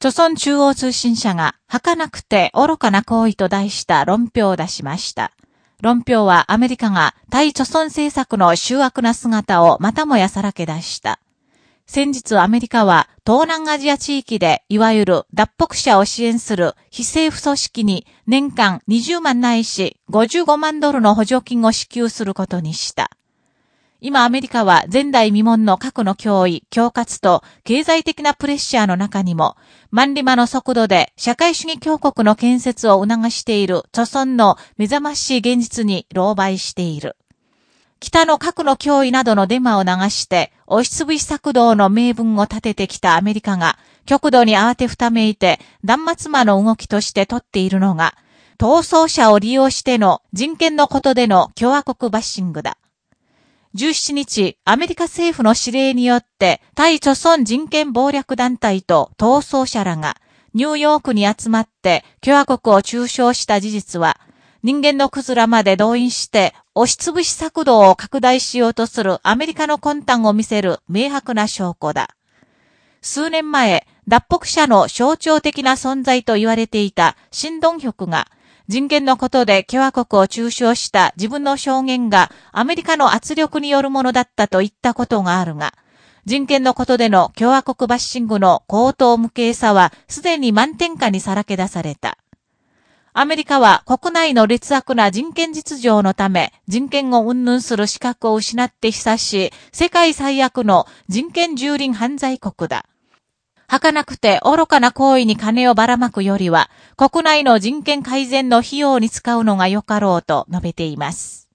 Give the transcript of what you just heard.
朝鮮中央通信社が、儚くて愚かな行為と題した論評を出しました。論評はアメリカが対朝鮮政策の醜悪な姿をまたもやさらけ出した。先日アメリカは東南アジア地域でいわゆる脱北者を支援する非政府組織に年間20万ないし55万ドルの補助金を支給することにした。今アメリカは前代未聞の核の脅威、恐喝と経済的なプレッシャーの中にも、万里馬の速度で社会主義強国の建設を促している著村の目覚ましい現実に狼狽している。北の核の脅威などのデマを流して、押しつぶし策動の名分を立ててきたアメリカが、極度に慌てふためいて、断末魔の動きとして取っているのが、逃走者を利用しての人権のことでの共和国バッシングだ。17日、アメリカ政府の指令によって、対著村人権暴略団体と逃走者らが、ニューヨークに集まって共和国を中傷した事実は、人間のクズらまで動員して、押しつぶし策動を拡大しようとするアメリカの魂胆を見せる明白な証拠だ。数年前、脱北者の象徴的な存在と言われていた新ドンヒョクが、人権のことで共和国を中傷した自分の証言がアメリカの圧力によるものだったと言ったことがあるが、人権のことでの共和国バッシングの高等無形さはすでに満点下にさらけ出された。アメリカは国内の劣悪な人権実情のため、人権を云々する資格を失って久し世界最悪の人権蹂躙犯罪国だ。儚くて愚かな行為に金をばらまくよりは、国内の人権改善の費用に使うのがよかろうと述べています。